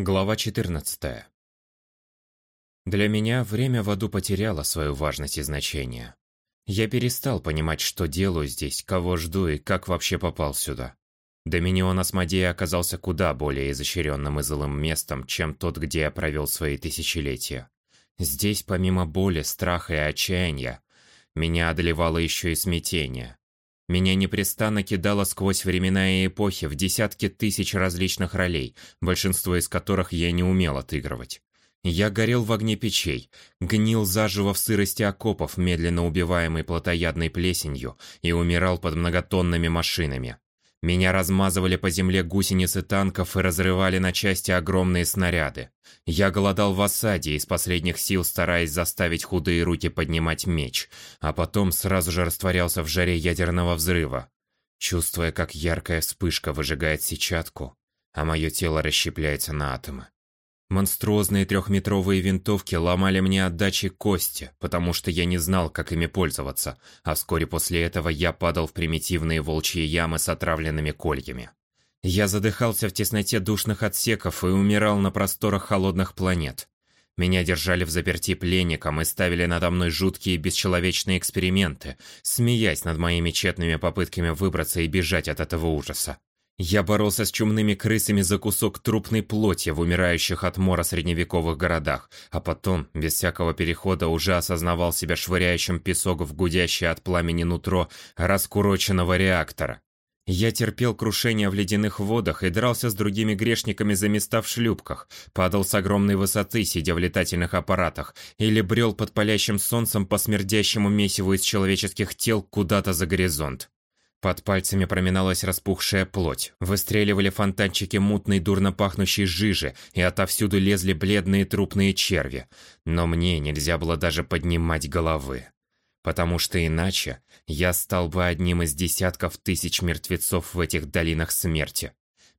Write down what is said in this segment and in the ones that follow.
Глава 14. Для меня время в аду потеряло свою важность и значение. Я перестал понимать, что делаю здесь, кого жду и как вообще попал сюда. Доминион Асмодея оказался куда более изощренным и злым местом, чем тот, где я провел свои тысячелетия. Здесь, помимо боли, страха и отчаяния, меня одолевало еще и смятение. Меня непрестанно кидало сквозь времена и эпохи в десятки тысяч различных ролей, большинство из которых я не умел отыгрывать. Я горел в огне печей, гнил заживо в сырости окопов, медленно убиваемый плотоядной плесенью, и умирал под многотонными машинами. Меня размазывали по земле гусеницы танков и разрывали на части огромные снаряды. Я голодал в осаде, из последних сил стараясь заставить худые руки поднимать меч, а потом сразу же растворялся в жаре ядерного взрыва, чувствуя, как яркая вспышка выжигает сетчатку, а мое тело расщепляется на атомы. Монструозные трехметровые винтовки ломали мне отдачи кости, потому что я не знал, как ими пользоваться, а вскоре после этого я падал в примитивные волчьи ямы с отравленными кольями. Я задыхался в тесноте душных отсеков и умирал на просторах холодных планет. Меня держали в заперти пленником и ставили надо мной жуткие бесчеловечные эксперименты, смеясь над моими тщетными попытками выбраться и бежать от этого ужаса. Я боролся с чумными крысами за кусок трупной плоти в умирающих от мора средневековых городах, а потом, без всякого перехода, уже осознавал себя швыряющим песок в гудящее от пламени нутро раскуроченного реактора. Я терпел крушение в ледяных водах и дрался с другими грешниками за места в шлюпках, падал с огромной высоты, сидя в летательных аппаратах, или брел под палящим солнцем по смердящему месиву из человеческих тел куда-то за горизонт. Под пальцами проминалась распухшая плоть, выстреливали фонтанчики мутной дурно пахнущей жижи, и отовсюду лезли бледные трупные черви. Но мне нельзя было даже поднимать головы. Потому что иначе я стал бы одним из десятков тысяч мертвецов в этих долинах смерти.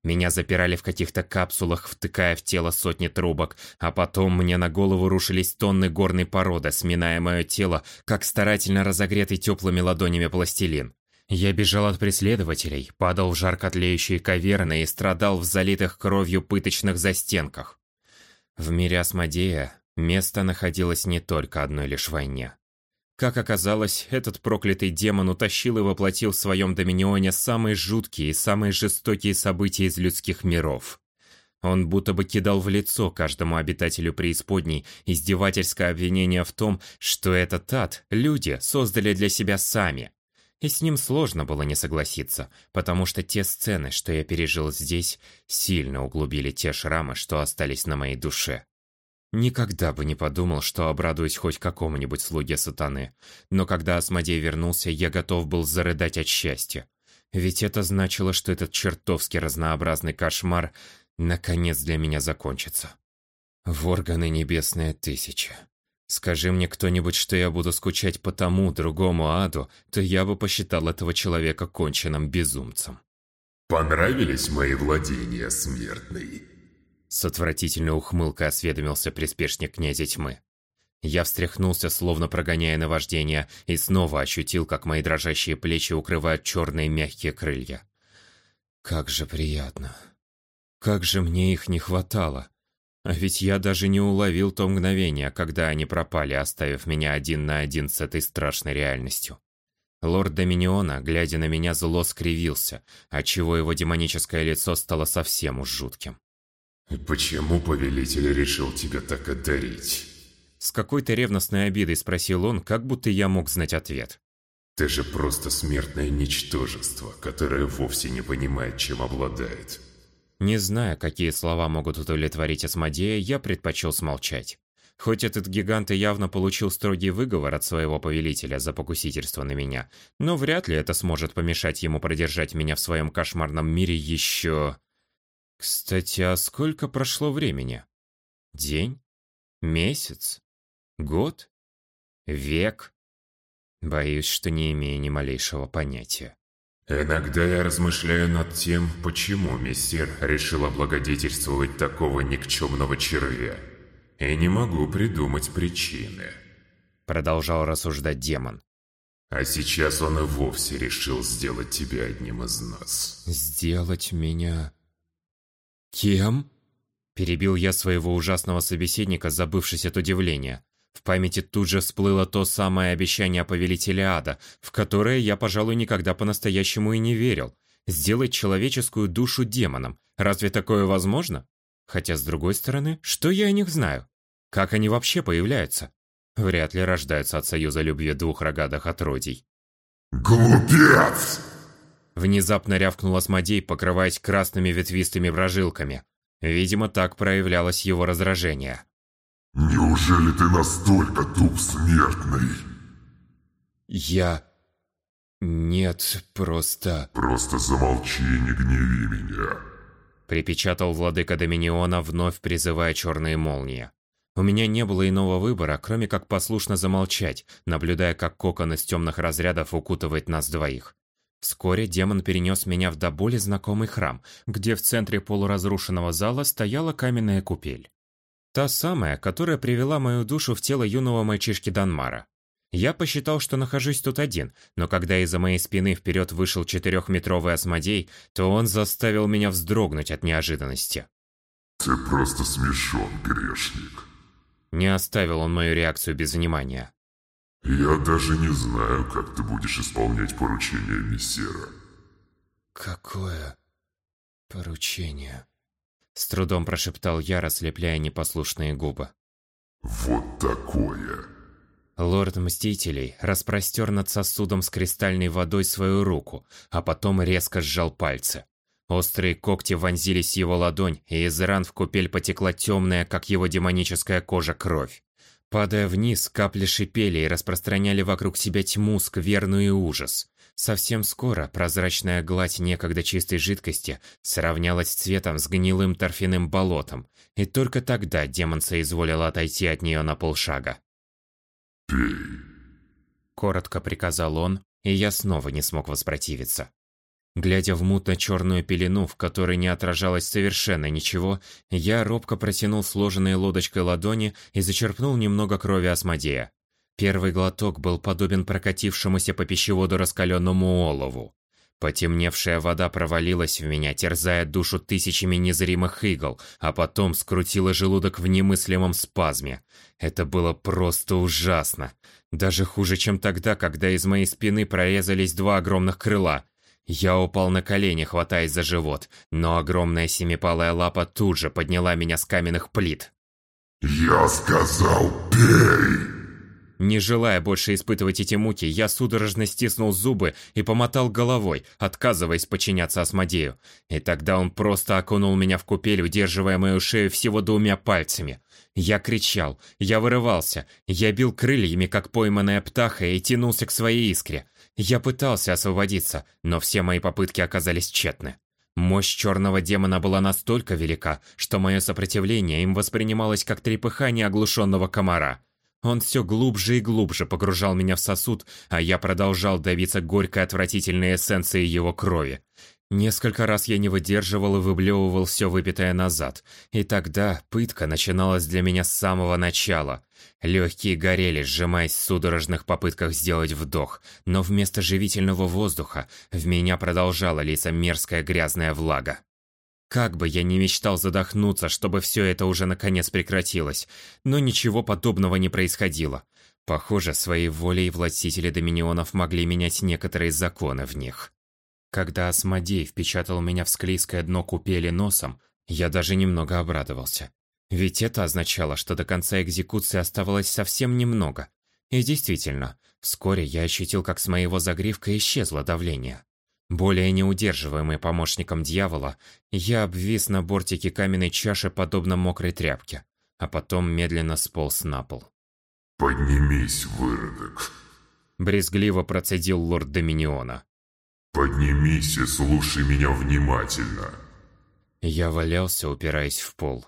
Меня запирали в каких-то капсулах, втыкая в тело сотни трубок, а потом мне на голову рушились тонны горной породы, сминая мое тело, как старательно разогретый теплыми ладонями пластилин. Я бежал от преследователей, падал в жарко тлеющие каверны и страдал в залитых кровью пыточных застенках. В мире Асмодея место находилось не только одной лишь войне. Как оказалось, этот проклятый демон утащил и воплотил в своем доминионе самые жуткие и самые жестокие события из людских миров. Он будто бы кидал в лицо каждому обитателю преисподней издевательское обвинение в том, что этот ад люди создали для себя сами – и с ним сложно было не согласиться, потому что те сцены, что я пережил здесь, сильно углубили те шрамы, что остались на моей душе. Никогда бы не подумал, что обрадуюсь хоть какому-нибудь слуге сатаны, но когда Асмодей вернулся, я готов был зарыдать от счастья. Ведь это значило, что этот чертовски разнообразный кошмар наконец для меня закончится. В органы небесная тысяча. Скажи мне кто-нибудь, что я буду скучать по тому, другому аду, то я бы посчитал этого человека конченным безумцем. «Понравились мои владения, смертный?» С отвратительной ухмылкой осведомился приспешник князя тьмы. Я встряхнулся, словно прогоняя наваждение, и снова ощутил, как мои дрожащие плечи укрывают черные мягкие крылья. Как же приятно. Как же мне их не хватало. А ведь я даже не уловил то мгновение, когда они пропали, оставив меня один на один с этой страшной реальностью. Лорд Доминиона, глядя на меня, зло скривился, отчего его демоническое лицо стало совсем уж жутким. «Почему повелитель решил тебя так одарить?» С какой-то ревностной обидой спросил он, как будто я мог знать ответ. «Ты же просто смертное ничтожество, которое вовсе не понимает, чем обладает. Не зная, какие слова могут удовлетворить Асмодея, я предпочел смолчать. Хоть этот гигант и явно получил строгий выговор от своего повелителя за покусительство на меня, но вряд ли это сможет помешать ему продержать меня в своем кошмарном мире еще... Кстати, а сколько прошло времени? День? Месяц? Год? Век? Боюсь, что не имею ни малейшего понятия. Иногда я размышляю над тем, почему мессир решил облагодетельствовать такого никчемного червя. И не могу придумать причины. Продолжал рассуждать демон. А сейчас он и вовсе решил сделать тебя одним из нас. Сделать меня... Кем? Перебил я своего ужасного собеседника, забывшись от удивления. В памяти тут же всплыло то самое обещание повелителя ада, в которое я, пожалуй, никогда по-настоящему и не верил. Сделать человеческую душу демоном. Разве такое возможно? Хотя, с другой стороны, что я о них знаю? Как они вообще появляются? Вряд ли рождаются от союза любви двух рогатых отродий. «Глупец!» Внезапно рявкнул Асмодей, покрываясь красными ветвистыми прожилками. Видимо, так проявлялось его раздражение. «Неужели ты настолько туп смертный?» «Я... нет, просто...» «Просто замолчи и не гневи меня». Припечатал владыка Доминиона, вновь призывая черные молнии. У меня не было иного выбора, кроме как послушно замолчать, наблюдая, как кокон из темных разрядов укутывает нас двоих. Вскоре демон перенес меня в до боли знакомый храм, где в центре полуразрушенного зала стояла каменная купель. Та самая, которая привела мою душу в тело юного мальчишки Данмара. Я посчитал, что нахожусь тут один, но когда из-за моей спины вперед вышел четырехметровый осмодей, то он заставил меня вздрогнуть от неожиданности. «Ты просто смешон, грешник». Не оставил он мою реакцию без внимания. «Я даже не знаю, как ты будешь исполнять поручение мессера». «Какое поручение?» С трудом прошептал я, расслепляя непослушные губы. «Вот такое!» Лорд Мстителей распростер над сосудом с кристальной водой свою руку, а потом резко сжал пальцы. Острые когти вонзились в его ладонь, и из ран в купель потекла темная, как его демоническая кожа, кровь. Падая вниз, капли шипели и распространяли вокруг себя тьму, скверную и ужас. Совсем скоро прозрачная гладь некогда чистой жидкости сравнялась цветом с гнилым торфяным болотом, и только тогда демон соизволил отойти от нее на полшага. «Пей». Коротко приказал он, и я снова не смог воспротивиться. Глядя в мутно-черную пелену, в которой не отражалось совершенно ничего, я робко протянул сложенные лодочкой ладони и зачерпнул немного крови Асмодея. Первый глоток был подобен прокатившемуся по пищеводу раскаленному олову. Потемневшая вода провалилась в меня, терзая душу тысячами незримых игл, а потом скрутила желудок в немыслимом спазме. Это было просто ужасно. Даже хуже, чем тогда, когда из моей спины прорезались два огромных крыла. Я упал на колени, хватаясь за живот, но огромная семипалая лапа тут же подняла меня с каменных плит. «Я сказал, пей!» Не желая больше испытывать эти муки, я судорожно стиснул зубы и помотал головой, отказываясь подчиняться Асмодею. И тогда он просто окунул меня в купель, удерживая мою шею всего двумя пальцами. Я кричал, я вырывался, я бил крыльями, как пойманная птаха, и тянулся к своей искре. Я пытался освободиться, но все мои попытки оказались тщетны. Мощь черного демона была настолько велика, что мое сопротивление им воспринималось как трепыхание оглушенного комара. Он все глубже и глубже погружал меня в сосуд, а я продолжал давиться горькой отвратительной эссенцией его крови. Несколько раз я не выдерживал и выблевывал все выпитое назад. И тогда пытка начиналась для меня с самого начала. Легкие горели, сжимаясь в судорожных попытках сделать вдох, но вместо живительного воздуха в меня продолжала литься мерзкая грязная влага. Как бы я ни мечтал задохнуться, чтобы все это уже наконец прекратилось, но ничего подобного не происходило. Похоже, своей волей властители доминионов могли менять некоторые законы в них. Когда Асмодей впечатал меня в склизкое дно купели носом, я даже немного обрадовался. Ведь это означало, что до конца экзекуции оставалось совсем немного. И действительно, вскоре я ощутил, как с моего загривка исчезло давление. Более неудерживаемый помощником дьявола, я обвис на бортике каменной чаши, подобно мокрой тряпке, а потом медленно сполз на пол. «Поднимись, выродок!» Брезгливо процедил лорд Доминиона. «Поднимись и слушай меня внимательно!» Я валялся, упираясь в пол,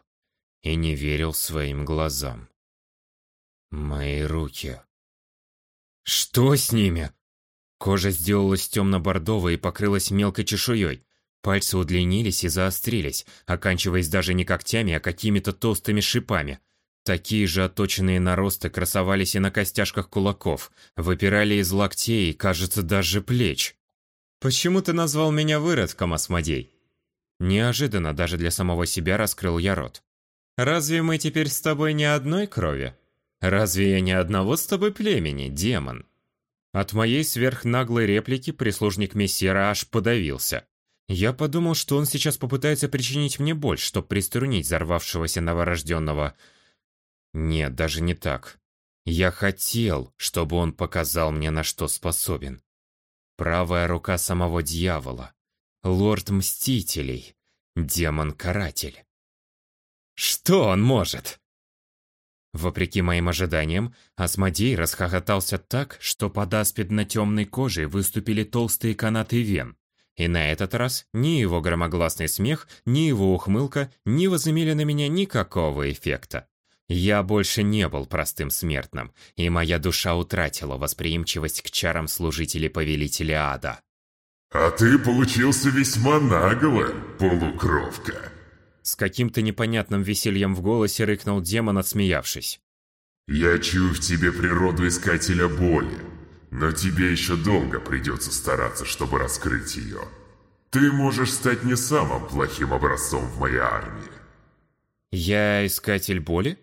и не верил своим глазам. Мои руки. Что с ними? Кожа сделалась темно-бордовой и покрылась мелкой чешуей. Пальцы удлинились и заострились, оканчиваясь даже не когтями, а какими-то толстыми шипами. Такие же отточенные наросты красовались и на костяшках кулаков, выпирали из локтей и, кажется, даже плеч. «Почему ты назвал меня выродком, Асмодей?» Неожиданно даже для самого себя раскрыл я рот. Разве мы теперь с тобой не одной крови? Разве я не одного с тобой племени, демон?» От моей сверхнаглой реплики прислужник мессера аж подавился. Я подумал, что он сейчас попытается причинить мне боль, чтобы приструнить взорвавшегося новорожденного. Нет, даже не так. Я хотел, чтобы он показал мне, на что способен. Правая рука самого дьявола. Лорд Мстителей. Демон-каратель. Что он может? Вопреки моим ожиданиям, Асмодей расхохотался так, что под аспидно-темной кожей выступили толстые канаты вен. И на этот раз ни его громогласный смех, ни его ухмылка не возымели на меня никакого эффекта. Я больше не был простым смертным, и моя душа утратила восприимчивость к чарам служителей повелителя ада. «А ты получился весьма наглым, полукровка!» С каким-то непонятным весельем в голосе рыкнул демон, отсмеявшись. «Я чую в тебе природу искателя боли, но тебе еще долго придется стараться, чтобы раскрыть ее. Ты можешь стать не самым плохим образцом в моей армии». «Я искатель боли?»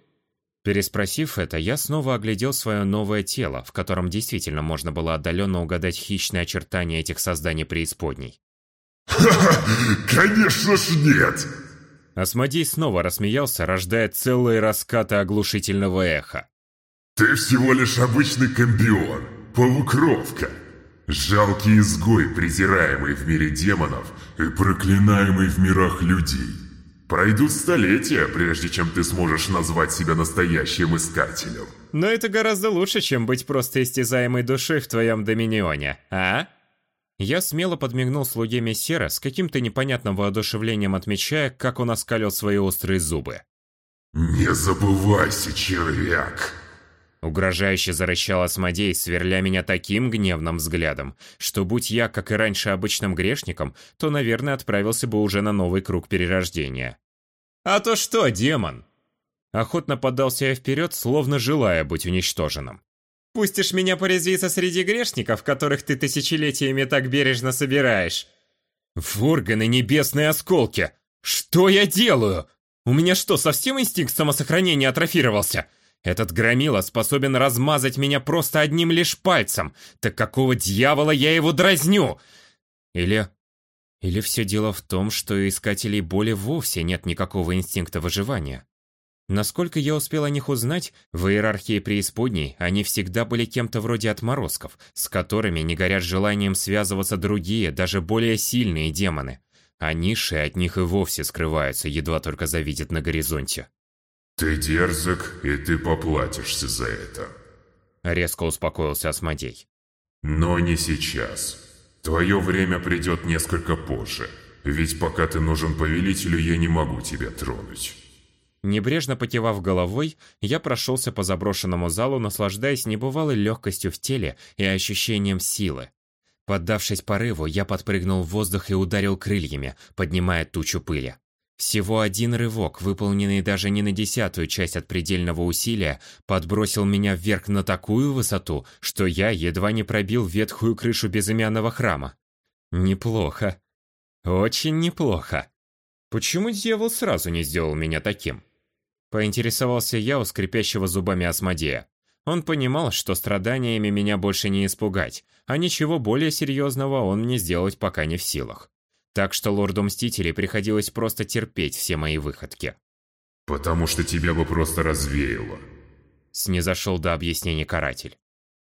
Переспросив это, я снова оглядел свое новое тело, в котором действительно можно было отдаленно угадать хищные очертания этих созданий преисподней. «Ха-ха! Конечно ж нет!» Асмодей снова рассмеялся, рождая целые раскаты оглушительного эха. «Ты всего лишь обычный комбион, полукровка. Жалкий изгой, презираемый в мире демонов и проклинаемый в мирах людей. Пройдут столетия, прежде чем ты сможешь назвать себя настоящим искателем». Но это гораздо лучше, чем быть просто истязаемой душой в твоем доминионе, а? Я смело подмигнул слуге Мессера с каким-то непонятным воодушевлением отмечая, как он оскалил свои острые зубы. «Не забывайся, червяк!» Угрожающе зарычал Асмодей, сверля меня таким гневным взглядом, что будь я, как и раньше, обычным грешником, то, наверное, отправился бы уже на новый круг перерождения. «А то что, демон?» Охотно подался я вперед, словно желая быть уничтоженным. Пустишь меня порезвиться среди грешников, которых ты тысячелетиями так бережно собираешь. Ворганы небесные осколки! Что я делаю? У меня что, совсем инстинкт самосохранения атрофировался? Этот громила способен размазать меня просто одним лишь пальцем. Так какого дьявола я его дразню? Или... Или все дело в том, что у искателей боли вовсе нет никакого инстинкта выживания? Насколько я успел о них узнать, в иерархии преисподней они всегда были кем-то вроде отморозков, с которыми не горят желанием связываться другие, даже более сильные демоны. А ниши от них и вовсе скрываются, едва только завидят на горизонте. «Ты дерзок, и ты поплатишься за это», — резко успокоился Асмодей. «Но не сейчас. Твое время придет несколько позже, ведь пока ты нужен повелителю, я не могу тебя тронуть». Небрежно покивав головой, я прошелся по заброшенному залу, наслаждаясь небывалой легкостью в теле и ощущением силы. Поддавшись порыву, я подпрыгнул в воздух и ударил крыльями, поднимая тучу пыли. Всего один рывок, выполненный даже не на десятую часть от предельного усилия, подбросил меня вверх на такую высоту, что я едва не пробил ветхую крышу безымянного храма. Неплохо. Очень неплохо. Почему дьявол сразу не сделал меня таким? Поинтересовался я у скрипящего зубами Асмодея. Он понимал, что страданиями меня больше не испугать, а ничего более серьезного он мне сделать пока не в силах. Так что лорду Мстителей приходилось просто терпеть все мои выходки. «Потому что тебя бы просто развеяло», — снизошел до объяснений каратель.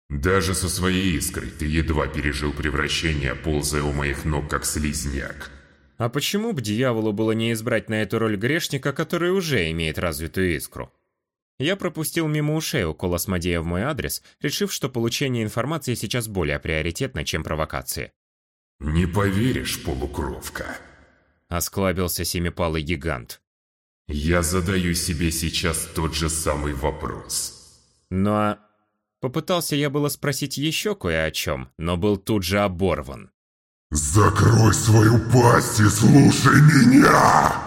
«Даже со своей искрой ты едва пережил превращение, ползая у моих ног как слизняк». А почему бы дьяволу было не избрать на эту роль грешника, который уже имеет развитую искру? Я пропустил мимо ушей укол Асмодея в мой адрес, решив, что получение информации сейчас более приоритетно, чем провокации. «Не поверишь, полукровка!» Осклабился семипалый гигант. «Я задаю себе сейчас тот же самый вопрос». А... Попытался я было спросить еще кое о чем, но был тут же оборван. «Закрой свою пасть и слушай меня!»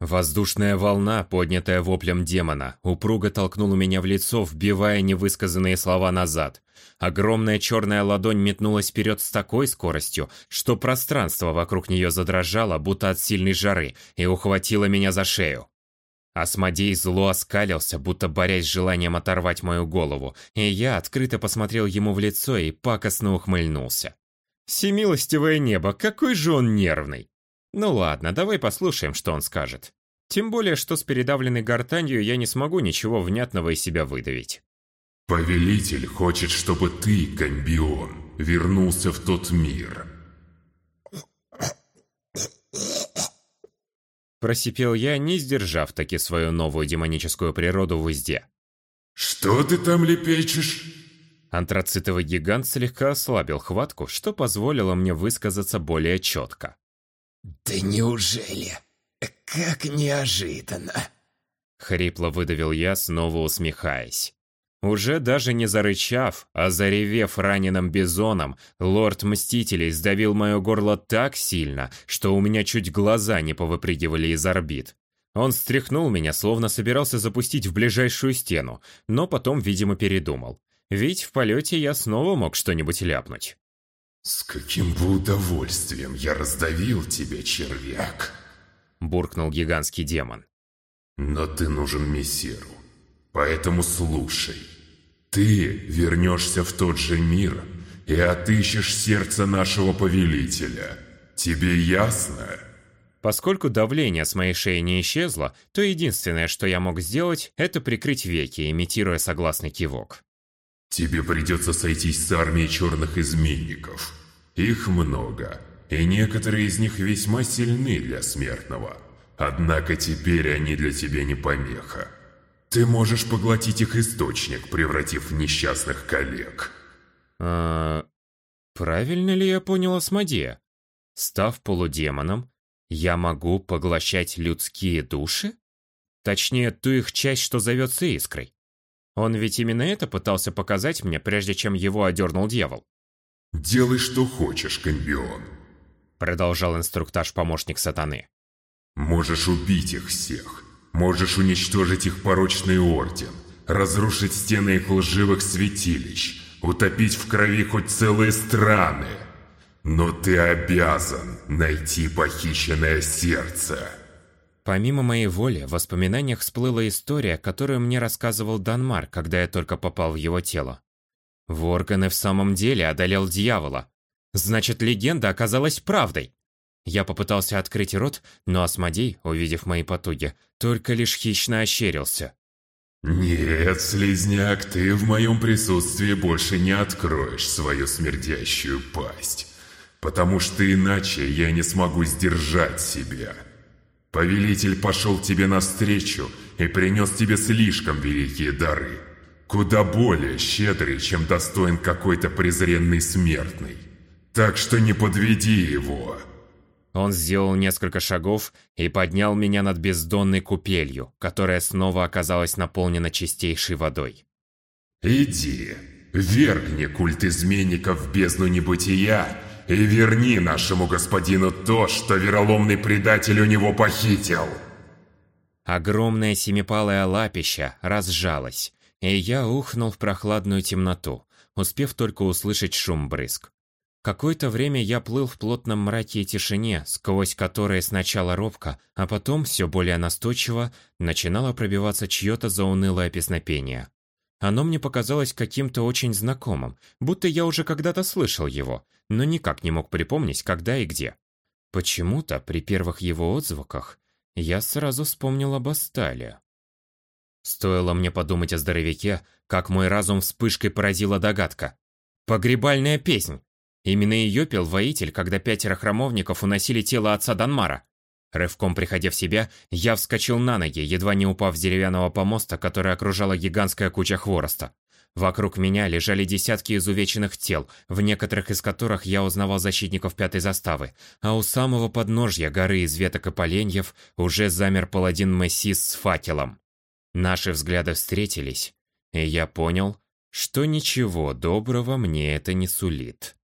Воздушная волна, поднятая воплем демона, упруго толкнула меня в лицо, вбивая невысказанные слова назад. Огромная черная ладонь метнулась вперед с такой скоростью, что пространство вокруг нее задрожало, будто от сильной жары, и ухватило меня за шею. Асмодей зло оскалился, будто борясь с желанием оторвать мою голову, и я открыто посмотрел ему в лицо и пакостно ухмыльнулся. Всемилостивое небо, какой же он нервный! Ну ладно, давай послушаем, что он скажет. Тем более, что с передавленной гортанью я не смогу ничего внятного из себя выдавить. Повелитель хочет, чтобы ты, Комбион, вернулся в тот мир. Просипел я, не сдержав таки свою новую демоническую природу в узде. «Что ты там лепечешь?» Антрацитовый гигант слегка ослабил хватку, что позволило мне высказаться более четко. «Да неужели? Как неожиданно!» Хрипло выдавил я, снова усмехаясь. Уже даже не зарычав, а заревев раненым бизоном, лорд Мстителей сдавил мое горло так сильно, что у меня чуть глаза не повыпрыгивали из орбит. Он стряхнул меня, словно собирался запустить в ближайшую стену, но потом, видимо, передумал. Ведь в полете я снова мог что-нибудь ляпнуть. «С каким бы удовольствием я раздавил тебя, червяк!» Буркнул гигантский демон. «Но ты нужен мессиру. Поэтому слушай. Ты вернешься в тот же мир и отыщешь сердце нашего повелителя. Тебе ясно?» Поскольку давление с моей шеи не исчезло, то единственное, что я мог сделать, это прикрыть веки, имитируя согласный кивок. «Тебе придется сойтись с армией черных изменников. Их много, и некоторые из них весьма сильны для смертного. Однако теперь они для тебя не помеха. Ты можешь поглотить их источник, превратив в несчастных коллег. А, правильно ли я понял Асмодея? Став полудемоном, я могу поглощать людские души? Точнее, ту их часть, что зовется искрой. Он ведь именно это пытался показать мне, прежде чем его одернул дьявол. «Делай, что хочешь, Комбион», — продолжал инструктаж помощник сатаны. «Можешь убить их всех, Можешь уничтожить их порочный орден, разрушить стены их лживых святилищ, утопить в крови хоть целые страны. Но ты обязан найти похищенное сердце. Помимо моей воли, в воспоминаниях всплыла история, которую мне рассказывал Данмар, когда я только попал в его тело. Ворган и в самом деле одолел дьявола. Значит, легенда оказалась правдой. Я попытался открыть рот, но Асмодей, увидев мои потуги, только лишь хищно ощерился. «Нет, слизняк, ты в моем присутствии больше не откроешь свою смердящую пасть, потому что иначе я не смогу сдержать себя. Повелитель пошел тебе навстречу и принес тебе слишком великие дары, куда более щедрые, чем достоин какой-то презренный смертный. Так что не подведи его». Он сделал несколько шагов и поднял меня над бездонной купелью, которая снова оказалась наполнена чистейшей водой. «Иди, вергни культ изменников в бездну небытия и верни нашему господину то, что вероломный предатель у него похитил!» Огромное семипалое лапище разжалось, и я ухнул в прохладную темноту, успев только услышать шум брызг. Какое-то время я плыл в плотном мраке и тишине, сквозь которые сначала робко, а потом, все более настойчиво, начинало пробиваться чье-то заунылое песнопение. Оно мне показалось каким-то очень знакомым, будто я уже когда-то слышал его, но никак не мог припомнить, когда и где. Почему-то при первых его отзвуках я сразу вспомнил об Астале. Стоило мне подумать о здоровяке, как мой разум вспышкой поразила догадка. Погребальная песнь! Именно ее пел воитель, когда пятеро храмовников уносили тело отца Данмара. Рывком приходя в себя, я вскочил на ноги, едва не упав с деревянного помоста, который окружала гигантская куча хвороста. Вокруг меня лежали десятки изувеченных тел, в некоторых из которых я узнавал защитников пятой заставы, а у самого подножья горы из веток и поленьев уже замер паладин Мессис с факелом. Наши взгляды встретились, и я понял, что ничего доброго мне это не сулит.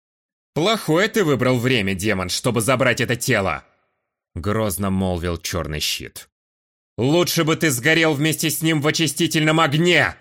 «Плохое ты выбрал время, демон, чтобы забрать это тело!» Грозно молвил черный щит. «Лучше бы ты сгорел вместе с ним в очистительном огне!»